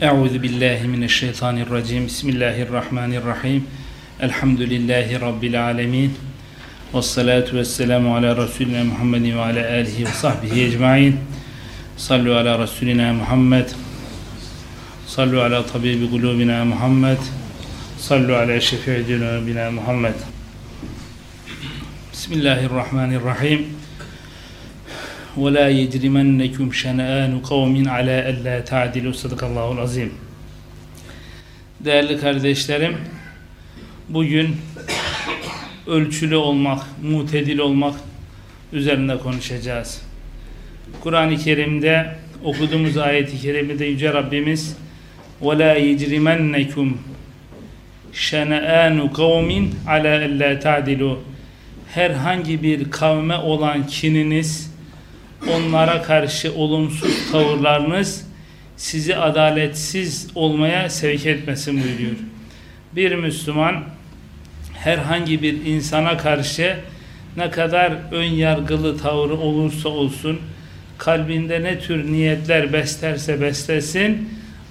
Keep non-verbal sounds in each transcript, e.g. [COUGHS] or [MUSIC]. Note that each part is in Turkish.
Euzu billahi mineşşeytanirracim. Bismillahirrahmanirrahim. Elhamdülillahi rabbil alamin. Ves salatu vesselamu ala Resulina Muhammedin ve ala alihi ve sahbihi ecmaîn. Sallu ala Resulina Muhammed. Sallu ala tabibi kulubina Muhammed. Sallu ala şefii zunubina Muhammed. Bismillahirrahmanirrahim. وَلَا يَجْرِمَنَّكُمْ شَنَآنُ قَوْمٍ عَلَى أَلَّا تَعْدِلُوا Sadakallahul azim. Değerli kardeşlerim, bugün ölçülü olmak, mutedil olmak üzerinde konuşacağız. Kur'an-ı Kerim'de okuduğumuz ayeti kerimede Yüce Rabbimiz وَلَا يَجْرِمَنَّكُمْ شَنَآنُ قَوْمٍ عَلَى أَلَّا تَعْدِلُوا Herhangi bir kavme olan kininiz, onlara karşı olumsuz tavırlarınız sizi adaletsiz olmaya sevk etmesin buyuruyor. Bir Müslüman herhangi bir insana karşı ne kadar ön yargılı tavrı olursa olsun kalbinde ne tür niyetler beslerse beslesin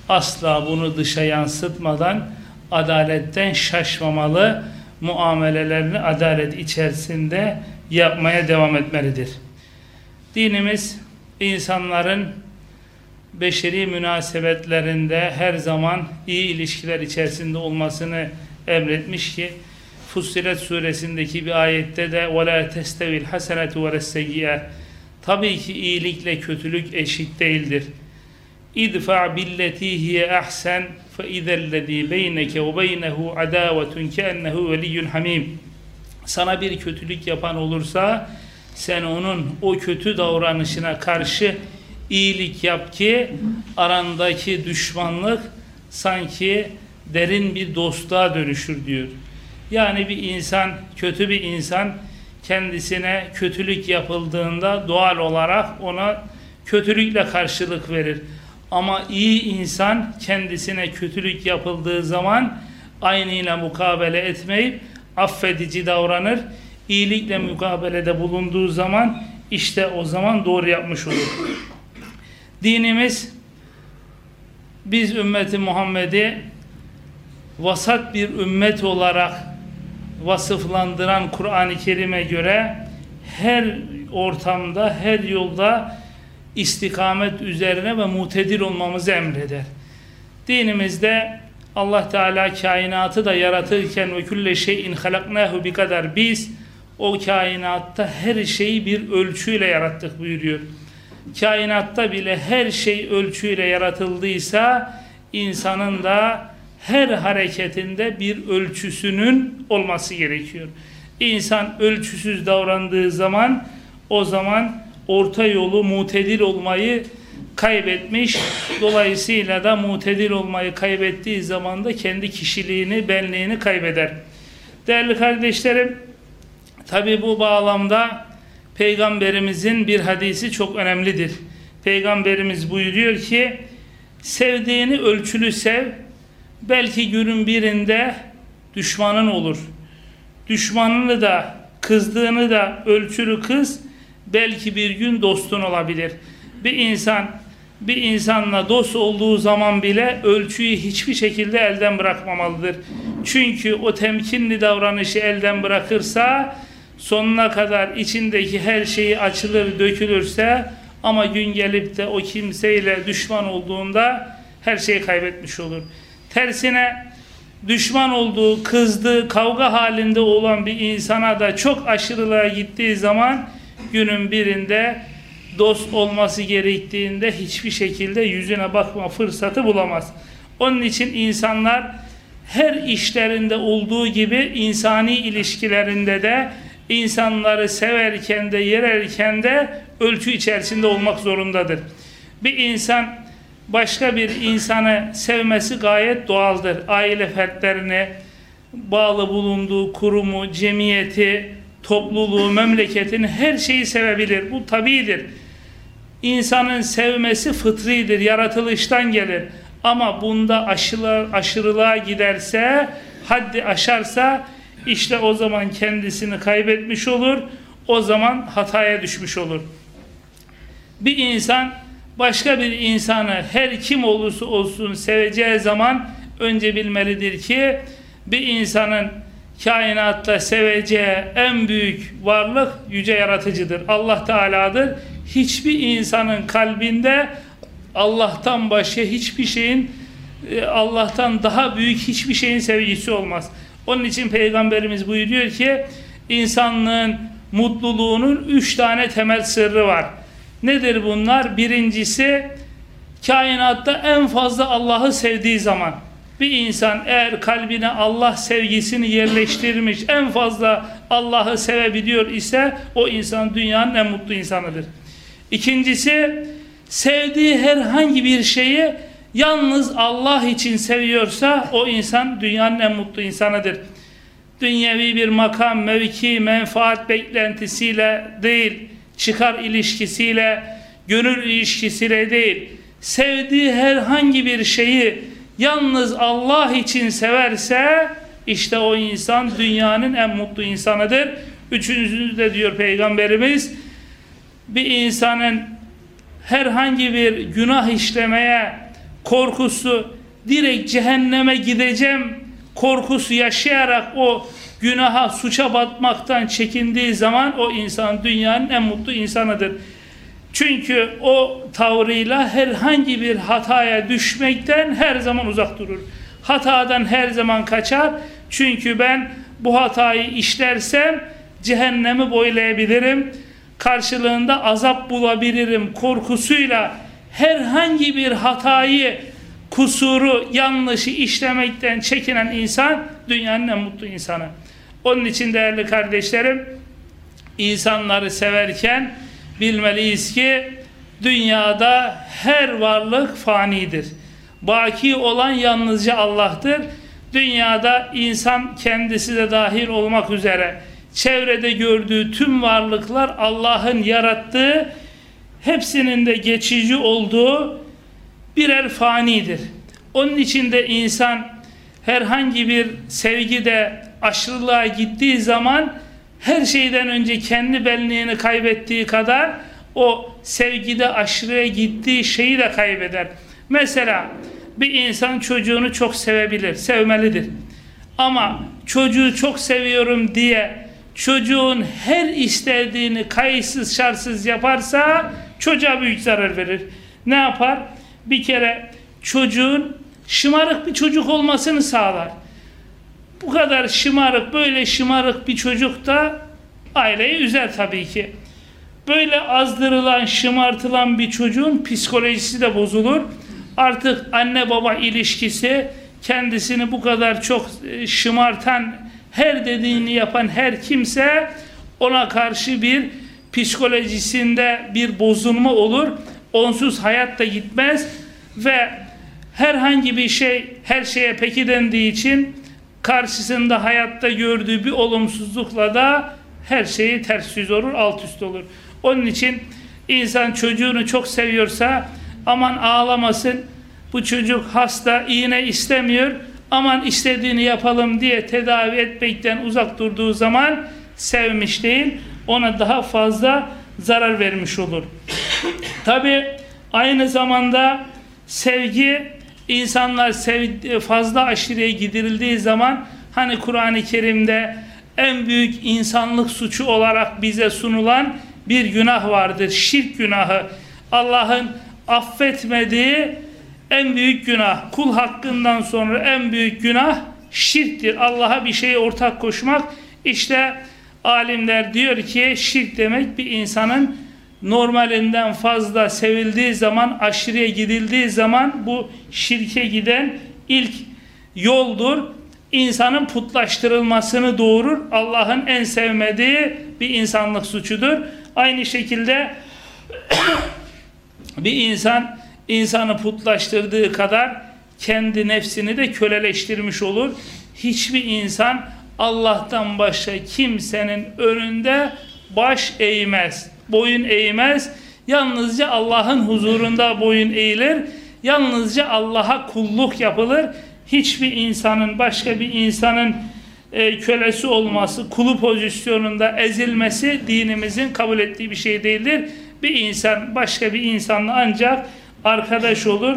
asla bunu dışa yansıtmadan adaletten şaşmamalı muamelelerini adalet içerisinde yapmaya devam etmelidir. Dinimiz insanların beşeri münasebetlerinde her zaman iyi ilişkiler içerisinde olmasını emretmiş ki Fussilet suresindeki bir ayette de وَلَا تَسْتَوِ الْحَسَنَةُ وَلَسَّيِّئَ Tabii ki iyilikle kötülük eşit değildir. اِدْفَعْ بِالَّتِي هِيَ اَحْسَنْ فَاِذَا الَّذ۪ي بَيْنَكَ وَبَيْنَهُ عَدَاوَةٌ كَأَنَّهُ وَلِيٌّ حَم۪يمٌ Sana bir kötülük yapan olursa sen onun o kötü davranışına karşı iyilik yap ki arandaki düşmanlık sanki derin bir dostluğa dönüşür diyor. Yani bir insan, kötü bir insan kendisine kötülük yapıldığında doğal olarak ona kötülükle karşılık verir. Ama iyi insan kendisine kötülük yapıldığı zaman aynıyla mukabele etmeyip affedici davranır. İyilikle mukabelede bulunduğu zaman işte o zaman doğru yapmış olur. Dinimiz biz ümmeti Muhammed'i vasat bir ümmet olarak vasıflandıran Kur'an-ı Kerim'e göre her ortamda, her yolda istikamet üzerine ve mutedil olmamızı emreder. Dinimizde Allah Teala kainatı da yaratırken ve külle şeyin halaknahu bi kadar biz o kainatta her şeyi bir ölçüyle yarattık buyuruyor. Kainatta bile her şey ölçüyle yaratıldıysa insanın da her hareketinde bir ölçüsünün olması gerekiyor. İnsan ölçüsüz davrandığı zaman o zaman orta yolu mutedil olmayı kaybetmiş. Dolayısıyla da mutedil olmayı kaybettiği zaman da kendi kişiliğini, benliğini kaybeder. Değerli kardeşlerim, tabi bu bağlamda Peygamberimizin bir hadisi çok önemlidir. Peygamberimiz buyuruyor ki, sevdiğini ölçülü sev, belki günün birinde düşmanın olur. Düşmanını da, kızdığını da ölçülü kız, belki bir gün dostun olabilir. Bir insan bir insanla dost olduğu zaman bile ölçüyü hiçbir şekilde elden bırakmamalıdır. Çünkü o temkinli davranışı elden bırakırsa sonuna kadar içindeki her şeyi açılır, dökülürse ama gün gelip de o kimseyle düşman olduğunda her şeyi kaybetmiş olur. Tersine düşman olduğu, kızdığı, kavga halinde olan bir insana da çok aşırılığa gittiği zaman günün birinde dost olması gerektiğinde hiçbir şekilde yüzüne bakma fırsatı bulamaz. Onun için insanlar her işlerinde olduğu gibi insani ilişkilerinde de insanları severken de yererken de ölçü içerisinde olmak zorundadır. Bir insan başka bir insanı sevmesi gayet doğaldır. Aile fertlerini, bağlı bulunduğu kurumu, cemiyeti, topluluğu, memleketini her şeyi sevebilir. Bu tabidir. İnsanın sevmesi fıtridir, yaratılıştan gelir. Ama bunda aşırı, aşırılığa giderse, haddi aşarsa işte o zaman kendisini kaybetmiş olur. O zaman hataya düşmüş olur. Bir insan başka bir insanı her kim olursa olsun seveceği zaman önce bilmelidir ki bir insanın kainatta seveceği en büyük varlık yüce yaratıcıdır. Allah Teala'dır. Hiçbir insanın kalbinde Allah'tan başka hiçbir şeyin e, Allah'tan daha büyük hiçbir şeyin sevgisi olmaz. Onun için Peygamberimiz buyuruyor ki insanlığın mutluluğunun üç tane temel sırrı var. Nedir bunlar? Birincisi kainatta en fazla Allah'ı sevdiği zaman bir insan eğer kalbine Allah sevgisini yerleştirmiş en fazla Allah'ı sevebiliyor ise o insan dünyanın en mutlu insanıdır. İkincisi sevdiği herhangi bir şeyi yalnız Allah için seviyorsa o insan dünyanın en mutlu insanıdır. Dünyevi bir makam, mevki, menfaat beklentisiyle değil, çıkar ilişkisiyle, gönül ilişkisiyle değil, sevdiği herhangi bir şeyi yalnız Allah için severse işte o insan dünyanın en mutlu insanıdır. Üçüncüsü de diyor Peygamberimiz bir insanın herhangi bir günah işlemeye korkusu direkt cehenneme gideceğim korkusu yaşayarak o günaha suça batmaktan çekindiği zaman o insan dünyanın en mutlu insanıdır. Çünkü o tavrıyla herhangi bir hataya düşmekten her zaman uzak durur. Hatadan her zaman kaçar. Çünkü ben bu hatayı işlersem cehennemi boylayabilirim. Karşılığında azap bulabilirim korkusuyla herhangi bir hatayı, kusuru, yanlışı işlemekten çekinen insan dünyanın en mutlu insanı. Onun için değerli kardeşlerim insanları severken bilmeliyiz ki dünyada her varlık fanidir. Baki olan yalnızca Allah'tır. Dünyada insan kendisi de dahil olmak üzere çevrede gördüğü tüm varlıklar Allah'ın yarattığı hepsinin de geçici olduğu birer fanidir. Onun için de insan herhangi bir sevgide aşırılığa gittiği zaman her şeyden önce kendi benliğini kaybettiği kadar o sevgide aşırıya gittiği şeyi de kaybeder. Mesela bir insan çocuğunu çok sevebilir, sevmelidir. Ama çocuğu çok seviyorum diye çocuğun her istediğini kayıtsız şartsız yaparsa çocuğa büyük zarar verir. Ne yapar? Bir kere çocuğun şımarık bir çocuk olmasını sağlar. Bu kadar şımarık, böyle şımarık bir çocuk da aileyi üzer tabii ki. Böyle azdırılan, şımartılan bir çocuğun psikolojisi de bozulur. Artık anne baba ilişkisi kendisini bu kadar çok e, şımartan, her dediğini yapan her kimse ona karşı bir psikolojisinde bir bozulma olur. Onsuz hayat da gitmez ve herhangi bir şey her şeye peki dendiği için karşısında hayatta gördüğü bir olumsuzlukla da her şeyi ters yüz olur, alt üst olur. Onun için insan çocuğunu çok seviyorsa aman ağlamasın, bu çocuk hasta, iğne istemiyor, aman istediğini yapalım diye tedavi etmekten uzak durduğu zaman sevmiş değil, ona daha fazla zarar vermiş olur. Tabi aynı zamanda sevgi insanlar sev, fazla aşırıya gidirildiği zaman hani Kur'an-ı Kerim'de en büyük insanlık suçu olarak bize sunulan bir günah vardır. Şirk günahı. Allah'ın affetmediği en büyük günah. Kul hakkından sonra en büyük günah şirktir. Allah'a bir şeye ortak koşmak. İşte alimler diyor ki şirk demek bir insanın normalinden fazla sevildiği zaman, aşırıya gidildiği zaman bu şirke giden ilk yoldur. İnsanın putlaştırılmasını doğurur. Allah'ın en sevmediği bir insanlık suçudur. Aynı şekilde [COUGHS] bir insan insanı putlaştırdığı kadar kendi nefsini de köleleştirmiş olur. Hiçbir insan Allah'tan başka kimsenin önünde baş eğmez boyun eğmez. Yalnızca Allah'ın huzurunda boyun eğilir. Yalnızca Allah'a kulluk yapılır. Hiçbir insanın başka bir insanın e, kölesi olması, kulu pozisyonunda ezilmesi dinimizin kabul ettiği bir şey değildir. Bir insan başka bir insanla ancak arkadaş olur,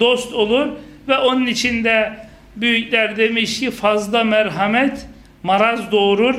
dost olur ve onun içinde büyükler demiş ki fazla merhamet maraz doğurur.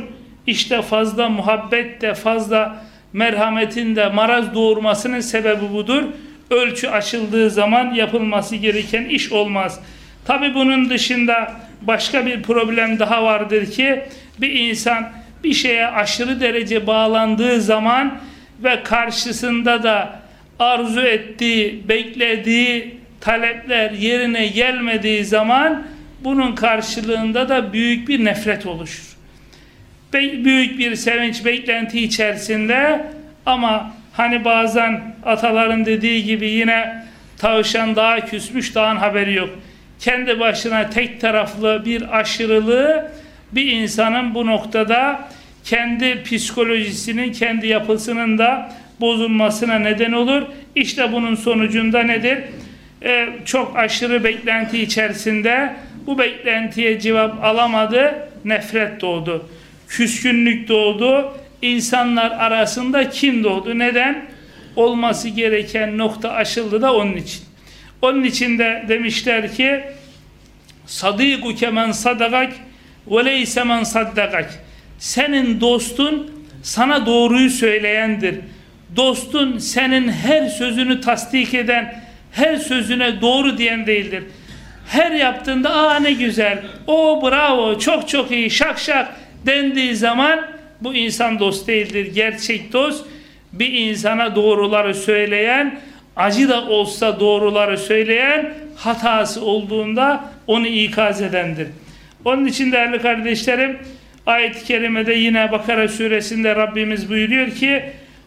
İşte fazla muhabbet de fazla merhametin de maraz doğurmasının sebebi budur. Ölçü aşıldığı zaman yapılması gereken iş olmaz. Tabi bunun dışında başka bir problem daha vardır ki bir insan bir şeye aşırı derece bağlandığı zaman ve karşısında da arzu ettiği, beklediği talepler yerine gelmediği zaman bunun karşılığında da büyük bir nefret oluşur. Be büyük bir sevinç, beklenti içerisinde ama hani bazen ataların dediği gibi yine tavşan daha küsmüş dağın haberi yok. Kendi başına tek taraflı bir aşırılığı bir insanın bu noktada kendi psikolojisinin, kendi yapısının da bozulmasına neden olur. İşte bunun sonucunda nedir? Ee, çok aşırı beklenti içerisinde bu beklentiye cevap alamadı, nefret doğdu. Küskünlük doğdu, insanlar arasında kin doğdu. Neden? Olması gereken nokta aşıldı da onun için. Onun için de demişler ki Sadiku kemen sadagak ve leyse men saddagak senin dostun sana doğruyu söyleyendir. Dostun senin her sözünü tasdik eden, her sözüne doğru diyen değildir. Her yaptığında aa ne güzel, o bravo, çok çok iyi, şak şak dendiği zaman bu insan dost değildir. Gerçek dost bir insana doğruları söyleyen, acı da olsa doğruları söyleyen, hatası olduğunda onu ikaz edendir. Onun için değerli kardeşlerim, Ayet-i kerimede yine Bakara suresinde Rabbimiz buyuruyor ki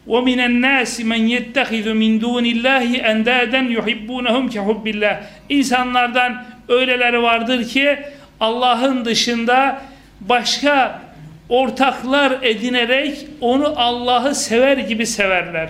وَمِنَ النَّاسِ مَنْ يَتَّخِذُ مِنْ دُونِ اللّٰهِ اَنْدَادًا يُحِبُّونَهُمْ كَحُبِّ اللّٰهِ İnsanlardan öyleleri vardır ki Allah'ın dışında başka ortaklar edinerek onu Allah'ı sever gibi severler.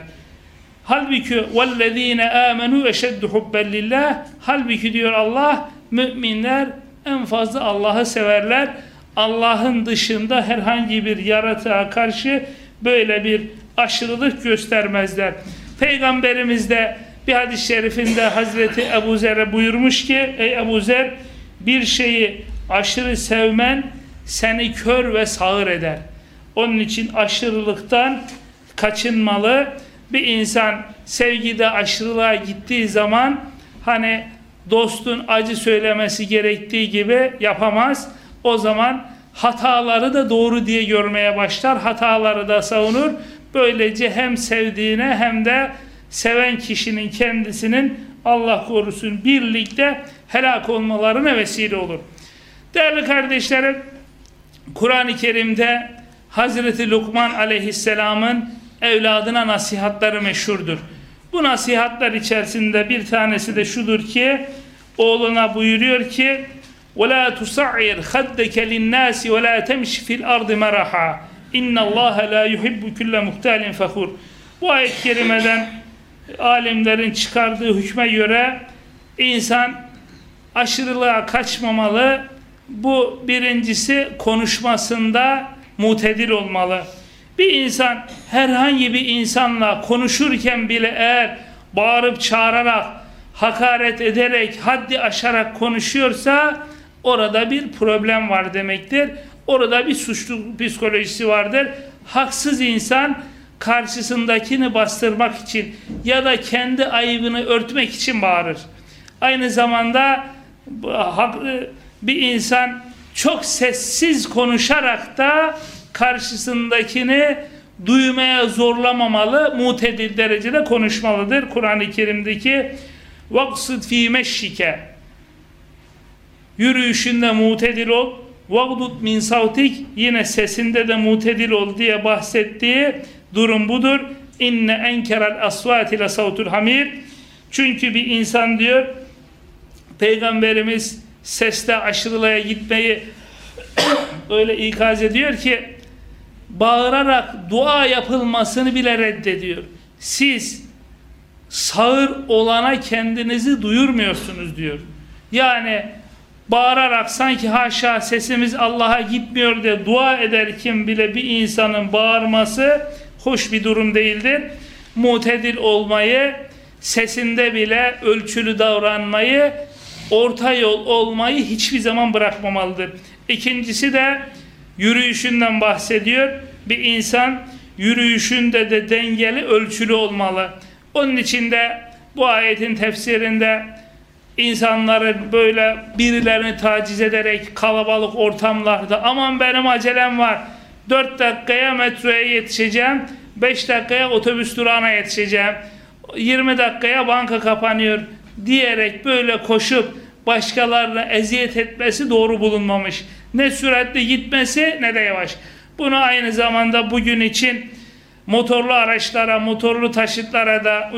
Halbuki وَالَّذ۪ينَ آمَنُوا اَشَدُّ حُبَّ لِلّٰهِ Halbuki diyor Allah müminler en fazla Allah'ı severler. Allah'ın dışında herhangi bir yaratığa karşı böyle bir aşırılık göstermezler. Peygamberimiz de bir hadis-i şerifinde Hazreti Ebu Zer'e buyurmuş ki Ey Ebu Zer bir şeyi aşırı sevmen seni kör ve sağır eder. Onun için aşırılıktan kaçınmalı. Bir insan sevgide aşırılığa gittiği zaman hani dostun acı söylemesi gerektiği gibi yapamaz o zaman hataları da doğru diye görmeye başlar. Hataları da savunur. Böylece hem sevdiğine hem de seven kişinin kendisinin Allah korusun birlikte helak olmalarına vesile olur. Değerli kardeşlerim, Kur'an-ı Kerim'de Hazreti Lukman aleyhisselamın evladına nasihatları meşhurdur. Bu nasihatler içerisinde bir tanesi de şudur ki oğluna buyuruyor ki ولا تصعر خدك للناس ولا تمش في الأرض مرحا İnna Allah la yuhibbu kulle muhtalin fakhur. Bu ayet kerimeden alimlerin çıkardığı hükme göre insan aşırılığa kaçmamalı. Bu birincisi konuşmasında mutedil olmalı. Bir insan herhangi bir insanla konuşurken bile eğer bağırıp çağırarak, hakaret ederek, haddi aşarak konuşuyorsa orada bir problem var demektir. Orada bir suçlu psikolojisi vardır. Haksız insan karşısındakini bastırmak için ya da kendi ayıbını örtmek için bağırır. Aynı zamanda bir insan çok sessiz konuşarak da karşısındakini duymaya zorlamamalı, mutedil derecede konuşmalıdır. Kur'an-ı Kerim'deki vaksıd fi meşşike Yürüyüşünde mutedil ol. Vagdut min savtik yine sesinde de mutedil ol diye bahsettiği durum budur. İnne enkerel asvati la savtul hamir. Çünkü bir insan diyor Peygamberimiz seste aşırılığa gitmeyi [COUGHS] öyle ikaz ediyor ki bağırarak dua yapılmasını bile reddediyor. Siz sağır olana kendinizi duyurmuyorsunuz diyor. Yani bağırarak sanki haşa sesimiz Allah'a gitmiyor diye dua ederken bile bir insanın bağırması hoş bir durum değildir. mutedil olmayı, sesinde bile ölçülü davranmayı, orta yol olmayı hiçbir zaman bırakmamalıdır. İkincisi de yürüyüşünden bahsediyor. Bir insan yürüyüşünde de dengeli, ölçülü olmalı. Onun için de bu ayetin tefsirinde insanların böyle birilerini taciz ederek kalabalık ortamlarda aman benim acelem var 4 dakikaya metroya yetişeceğim 5 dakikaya otobüs durağına yetişeceğim 20 dakikaya banka kapanıyor diyerek böyle koşup başkalarına eziyet etmesi doğru bulunmamış. Ne süratli gitmesi ne de yavaş. Bunu aynı zamanda bugün için motorlu araçlara, motorlu taşıtlara da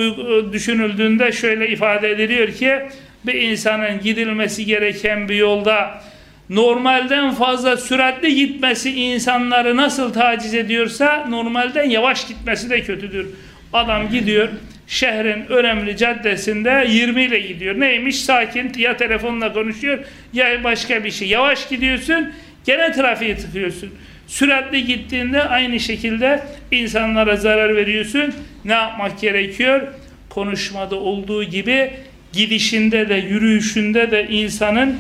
düşünüldüğünde şöyle ifade ediliyor ki bir insanın gidilmesi gereken bir yolda normalden fazla süratli gitmesi insanları nasıl taciz ediyorsa normalden yavaş gitmesi de kötüdür. Adam gidiyor şehrin önemli caddesinde 20 ile gidiyor. Neymiş? Sakin ya telefonla konuşuyor ya başka bir şey. Yavaş gidiyorsun gene trafiği tıkıyorsun. Süratli gittiğinde aynı şekilde insanlara zarar veriyorsun. Ne yapmak gerekiyor? Konuşmada olduğu gibi gidişinde de yürüyüşünde de insanın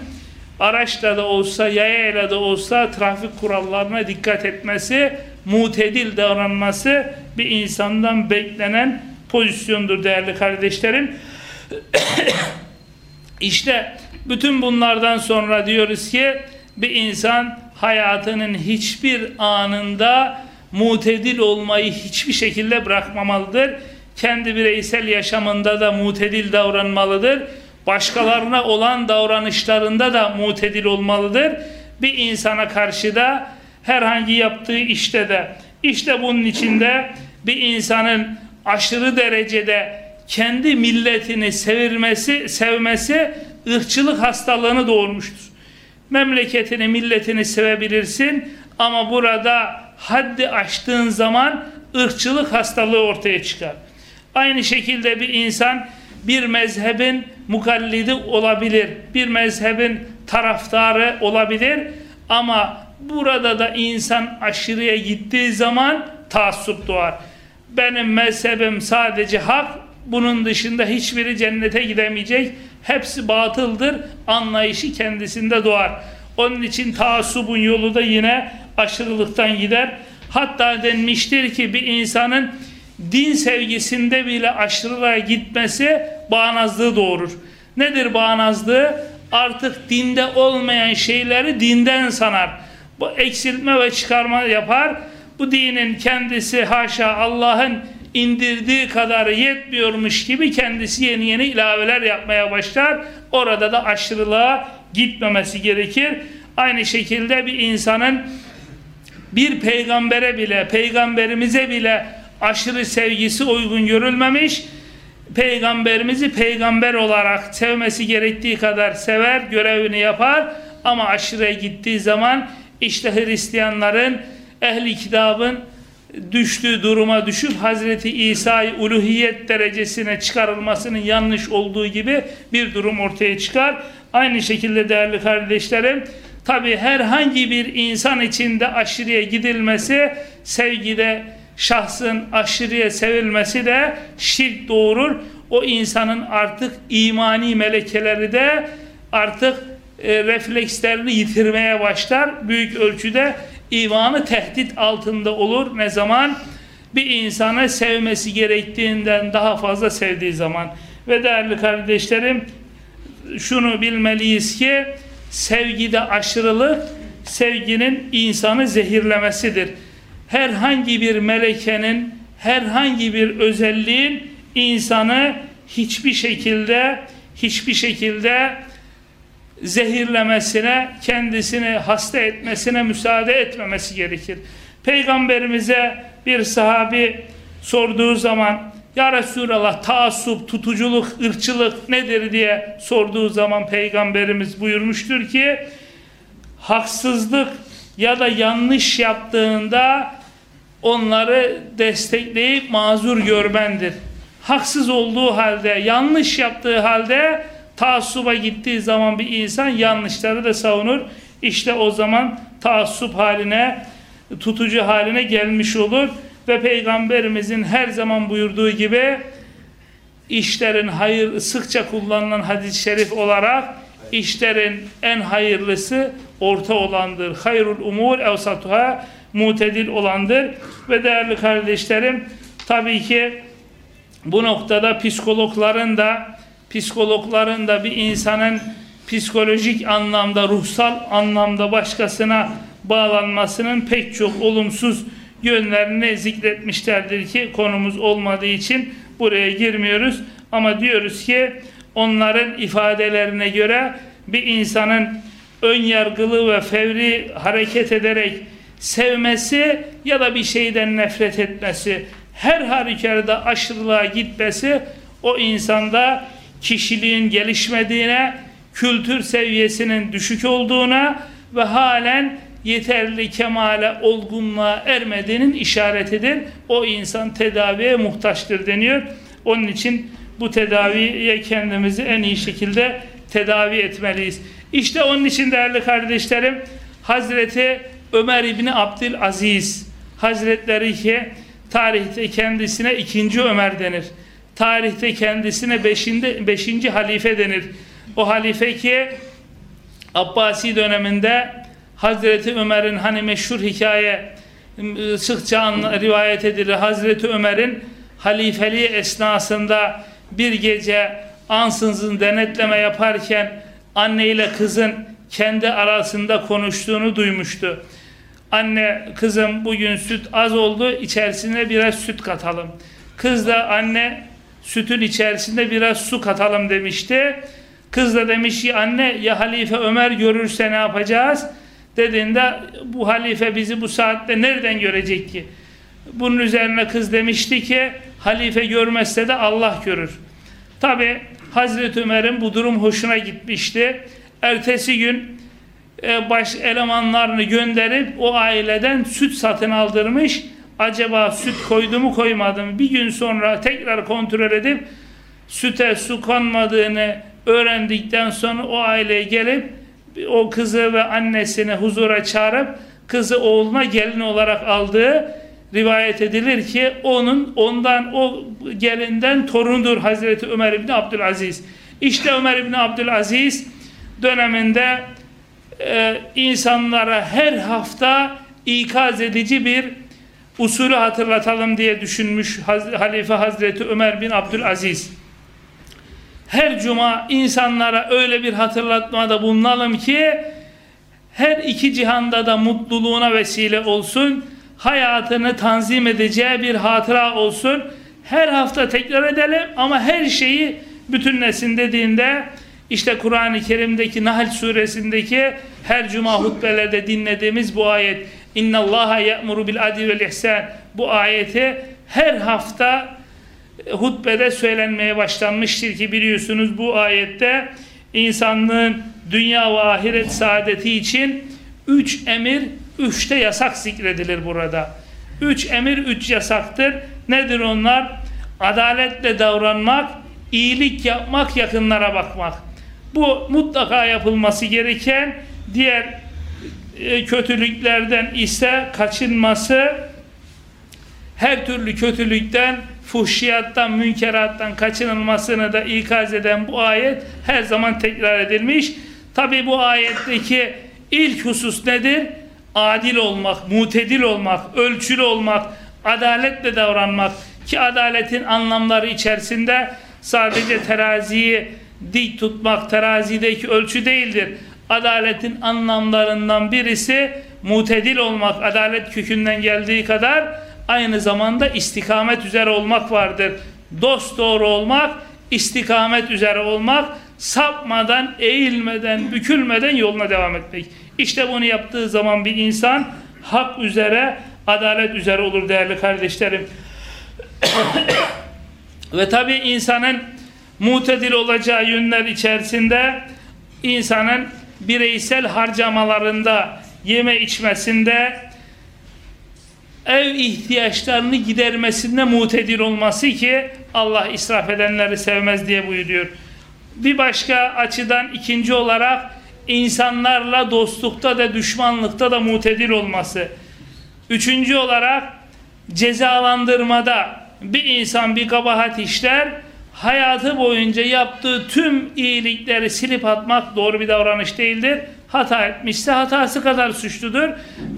araçla da olsa yayayla da olsa trafik kurallarına dikkat etmesi, mutedil davranması bir insandan beklenen pozisyondur değerli kardeşlerim. [COUGHS] İşte bütün bunlardan sonra diyoruz ki bir insan hayatının hiçbir anında mutedil olmayı hiçbir şekilde bırakmamalıdır. Kendi bireysel yaşamında da mutedil davranmalıdır. Başkalarına olan davranışlarında da mutedil olmalıdır. Bir insana karşı da herhangi yaptığı işte de işte bunun içinde bir insanın aşırı derecede kendi milletini sevirmesi, sevmesi ırkçılık hastalığını doğurmuştur. Memleketini, milletini sevebilirsin ama burada haddi aştığın zaman ırkçılık hastalığı ortaya çıkar. Aynı şekilde bir insan bir mezhebin mukallidi olabilir, bir mezhebin taraftarı olabilir ama burada da insan aşırıya gittiği zaman taassup doğar. Benim mezhebim sadece hak, bunun dışında hiçbiri cennete gidemeyecek. Hepsi batıldır. Anlayışı kendisinde doğar. Onun için taassubun yolu da yine aşırılıktan gider. Hatta denmiştir ki bir insanın din sevgisinde bile aşırılığa gitmesi bağnazlığı doğurur. Nedir bağnazlığı? Artık dinde olmayan şeyleri dinden sanar. Bu eksiltme ve çıkarma yapar. Bu dinin kendisi haşa Allah'ın indirdiği kadar yetmiyormuş gibi kendisi yeni yeni ilaveler yapmaya başlar. Orada da aşırılığa gitmemesi gerekir. Aynı şekilde bir insanın bir peygambere bile, peygamberimize bile aşırı sevgisi uygun görülmemiş. Peygamberimizi peygamber olarak sevmesi gerektiği kadar sever, görevini yapar ama aşırıya gittiği zaman işte Hristiyanların, ehli kitabın düştüğü duruma düşüp Hazreti İsa'yı uluhiyet derecesine çıkarılmasının yanlış olduğu gibi bir durum ortaya çıkar. Aynı şekilde değerli kardeşlerim, tabi herhangi bir insan içinde aşırıya gidilmesi sevgide şahsın aşırıya sevilmesi de şirk doğurur. O insanın artık imani melekeleri de artık e, reflekslerini yitirmeye başlar. Büyük ölçüde imanı tehdit altında olur. Ne zaman? Bir insanı sevmesi gerektiğinden daha fazla sevdiği zaman. Ve değerli kardeşlerim şunu bilmeliyiz ki sevgide aşırılık sevginin insanı zehirlemesidir herhangi bir melekenin, herhangi bir özelliğin insanı hiçbir şekilde hiçbir şekilde zehirlemesine, kendisini hasta etmesine müsaade etmemesi gerekir. Peygamberimize bir sahabi sorduğu zaman ya Resulallah taassup, tutuculuk, ırkçılık nedir diye sorduğu zaman Peygamberimiz buyurmuştur ki haksızlık ya da yanlış yaptığında onları destekleyip mazur görmendir. Haksız olduğu halde, yanlış yaptığı halde taassuba gittiği zaman bir insan yanlışları da savunur. İşte o zaman taassup haline, tutucu haline gelmiş olur. ve Peygamberimizin her zaman buyurduğu gibi işlerin hayır sıkça kullanılan hadis-i şerif olarak işlerin en hayırlısı orta olandır. Hayrul umur evsatuha mutedil olandır. Ve değerli kardeşlerim tabii ki bu noktada psikologların da psikologların da bir insanın psikolojik anlamda, ruhsal anlamda başkasına bağlanmasının pek çok olumsuz yönlerini zikretmişlerdir ki konumuz olmadığı için buraya girmiyoruz. Ama diyoruz ki onların ifadelerine göre bir insanın ön yargılı ve fevri hareket ederek sevmesi ya da bir şeyden nefret etmesi, her halükarda aşırılığa gitmesi o insanda kişiliğin gelişmediğine, kültür seviyesinin düşük olduğuna ve halen yeterli kemale, olgunluğa ermediğinin işaretidir. O insan tedaviye muhtaçtır deniyor. Onun için bu tedaviye kendimizi en iyi şekilde tedavi etmeliyiz. İşte onun için değerli kardeşlerim Hazreti Ömer İbni Abdülaziz Hazretleri ki tarihte kendisine ikinci Ömer denir. Tarihte kendisine beşinde, beşinci halife denir. O halife ki Abbasi döneminde Hazreti Ömer'in hani meşhur hikaye sıkça rivayet edilir. Hazreti Ömer'in halifeliği esnasında bir gece ansızın denetleme yaparken anne ile kızın kendi arasında konuştuğunu duymuştu. Anne kızım bugün süt az oldu içerisine biraz süt katalım. Kız da anne sütün içerisinde biraz su katalım demişti. Kız da demiş ki anne ya halife Ömer görürse ne yapacağız? Dediğinde bu halife bizi bu saatte nereden görecek ki? Bunun üzerine kız demişti ki halife görmezse de Allah görür. Tabi Hazreti Ömer'in bu durum hoşuna gitmişti. Ertesi gün e, baş elemanlarını gönderip o aileden süt satın aldırmış. Acaba süt koydu mu koymadı mı? Bir gün sonra tekrar kontrol edip süte su konmadığını öğrendikten sonra o aileye gelip o kızı ve annesini huzura çağırıp kızı oğluna gelin olarak aldığı rivayet edilir ki onun ondan o gelinden torunudur Hazreti Ömer İbni Abdülaziz. İşte Ömer İbni Abdülaziz döneminde e, insanlara her hafta ikaz edici bir usulü hatırlatalım diye düşünmüş Halife Hazreti Ömer bin Abdülaziz. Her cuma insanlara öyle bir hatırlatmada bulunalım ki her iki cihanda da mutluluğuna vesile olsun hayatını tanzim edeceği bir hatıra olsun. Her hafta tekrar edelim ama her şeyi bütünlesin dediğinde işte Kur'an-ı Kerim'deki Nahl suresindeki her cuma hutbelerde dinlediğimiz bu ayet İnna Allaha ya'muru bil adli vel ihsan bu ayeti her hafta hutbede söylenmeye başlanmıştır ki biliyorsunuz bu ayette insanlığın dünya ve ahiret saadeti için üç emir Üçte yasak zikredilir burada. Üç emir, üç yasaktır. Nedir onlar? Adaletle davranmak, iyilik yapmak, yakınlara bakmak. Bu mutlaka yapılması gereken diğer e, kötülüklerden ise kaçınması, her türlü kötülükten, fuhşiyattan, münkerattan kaçınılmasını da ikaz eden bu ayet her zaman tekrar edilmiş. Tabi bu ayetteki ilk husus nedir? Adil olmak, mutedil olmak, ölçülü olmak, adaletle davranmak ki adaletin anlamları içerisinde sadece teraziyi dik tutmak, terazideki ölçü değildir. Adaletin anlamlarından birisi mutedil olmak, adalet kökünden geldiği kadar aynı zamanda istikamet üzere olmak vardır. Dost doğru olmak, istikamet üzere olmak, sapmadan, eğilmeden, bükülmeden yoluna devam etmek. İşte bunu yaptığı zaman bir insan hak üzere, adalet üzere olur değerli kardeşlerim. [COUGHS] Ve tabi insanın mutedil olacağı yönler içerisinde insanın bireysel harcamalarında, yeme içmesinde, ev ihtiyaçlarını gidermesinde mutedil olması ki Allah israf edenleri sevmez diye buyuruyor. Bir başka açıdan ikinci olarak insanlarla dostlukta da düşmanlıkta da mutedil olması. Üçüncü olarak cezalandırmada bir insan bir kabahat işler, hayatı boyunca yaptığı tüm iyilikleri silip atmak doğru bir davranış değildir. Hata etmişse hatası kadar suçludur.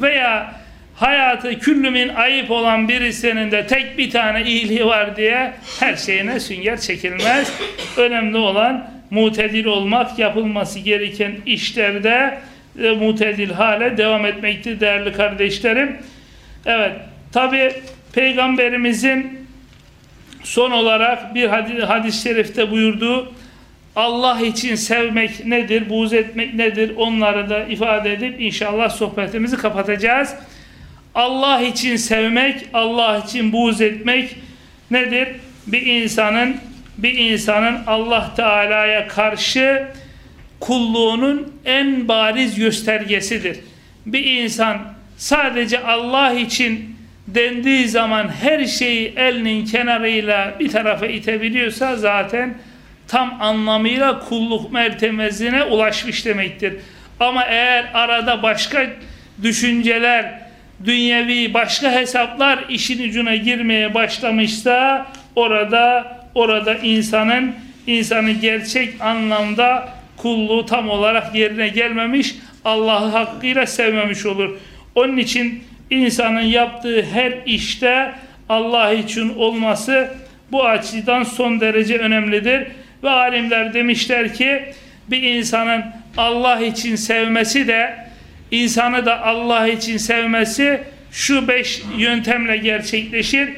Veya hayatı küllümün ayıp olan birisinin de tek bir tane iyiliği var diye her şeyine sünger çekilmez. Önemli olan mutedil olmak, yapılması gereken işlerde e, mutedil hale devam etmektir değerli kardeşlerim. Evet, tabi Peygamberimizin son olarak bir hadis, hadis-i şerifte buyurduğu Allah için sevmek nedir, buğz etmek nedir onları da ifade edip inşallah sohbetimizi kapatacağız. Allah için sevmek, Allah için buğz etmek nedir? Bir insanın bir insanın Allah Teala'ya karşı kulluğunun en bariz göstergesidir. Bir insan sadece Allah için dendiği zaman her şeyi elinin kenarıyla bir tarafa itebiliyorsa zaten tam anlamıyla kulluk mertebesine ulaşmış demektir. Ama eğer arada başka düşünceler, dünyevi başka hesaplar işin ucuna girmeye başlamışsa orada orada insanın insanı gerçek anlamda kulluğu tam olarak yerine gelmemiş, Allah'ı hakkıyla sevmemiş olur. Onun için insanın yaptığı her işte Allah için olması bu açıdan son derece önemlidir. Ve alimler demişler ki bir insanın Allah için sevmesi de insanı da Allah için sevmesi şu beş yöntemle gerçekleşir.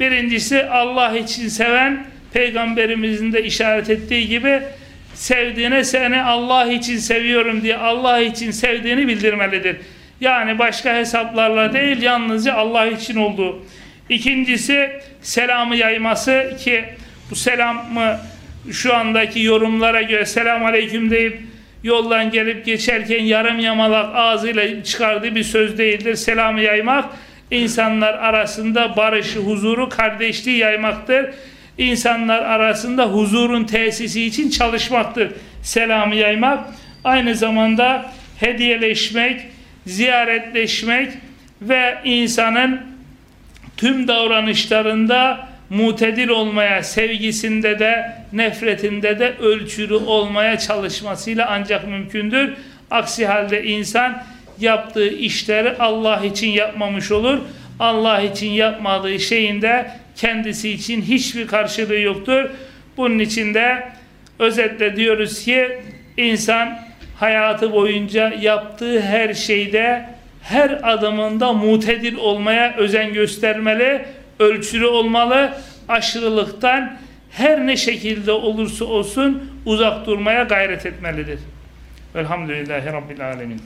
Birincisi Allah için seven peygamberimizin de işaret ettiği gibi sevdiğine seni Allah için seviyorum diye Allah için sevdiğini bildirmelidir. Yani başka hesaplarla değil yalnızca Allah için olduğu. İkincisi selamı yayması ki bu selamı şu andaki yorumlara göre selam aleyküm deyip yoldan gelip geçerken yarım yamalak ağzıyla çıkardığı bir söz değildir. Selamı yaymak insanlar arasında barışı, huzuru, kardeşliği yaymaktır. İnsanlar arasında huzurun tesisi için çalışmaktır. Selamı yaymak aynı zamanda hediyeleşmek, ziyaretleşmek ve insanın tüm davranışlarında mutedil olmaya, sevgisinde de, nefretinde de ölçülü olmaya çalışmasıyla ancak mümkündür. Aksi halde insan yaptığı işleri Allah için yapmamış olur. Allah için yapmadığı şeyin de kendisi için hiçbir karşılığı yoktur. Bunun için de özetle diyoruz ki insan hayatı boyunca yaptığı her şeyde her adımında mutedil olmaya özen göstermeli, ölçülü olmalı, aşırılıktan her ne şekilde olursa olsun uzak durmaya gayret etmelidir. Velhamdülillahi Rabbil Alemin.